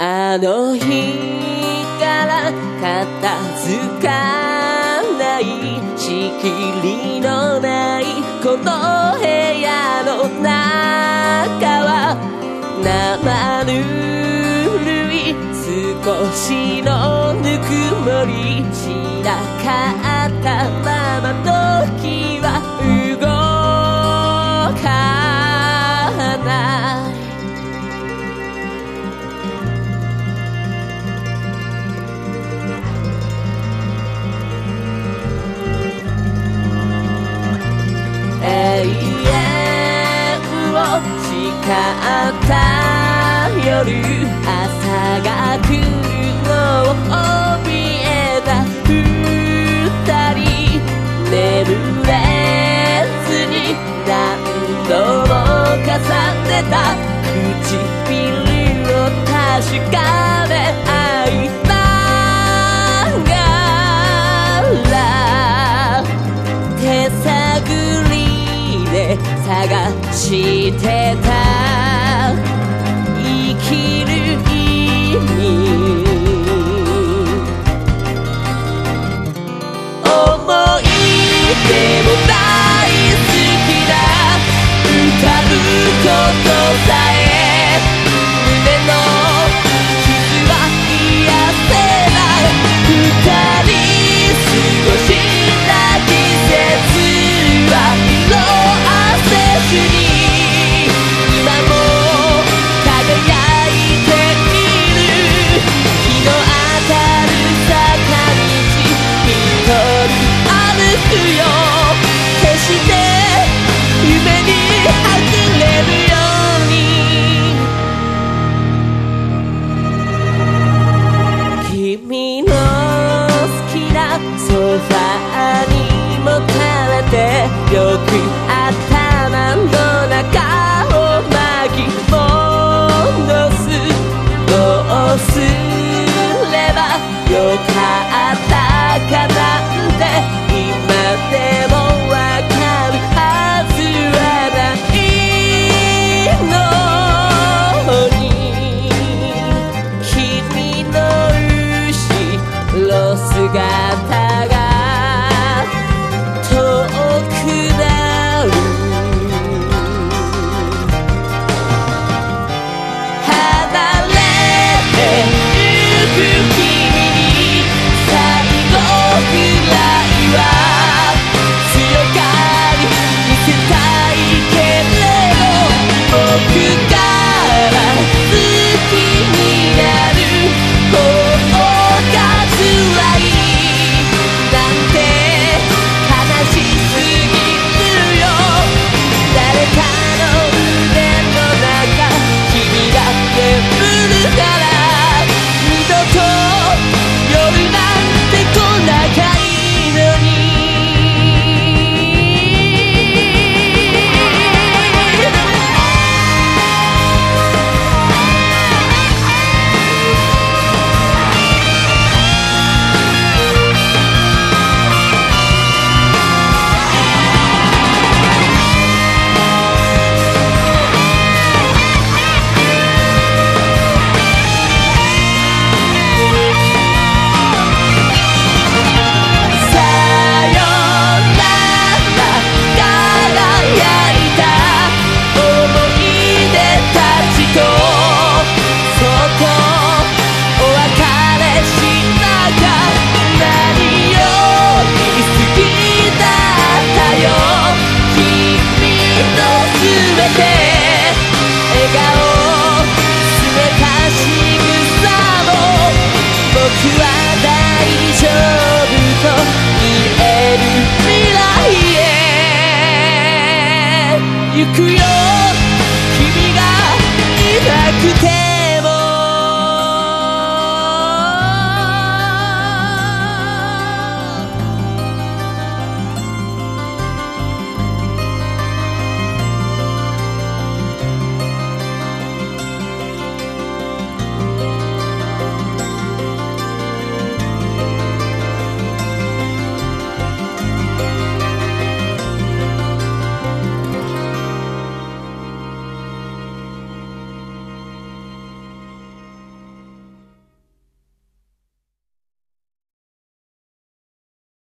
あの日から片付かない仕切りのないこの部屋の中は生ぬるい少しのぬくもり散らかった永遠を誓った夜朝が来る。探してた。生きソファーにもたれてよく頭の中を巻き戻すどうすればよかったかなんて今でもわかるはずはないのに君の後ろ姿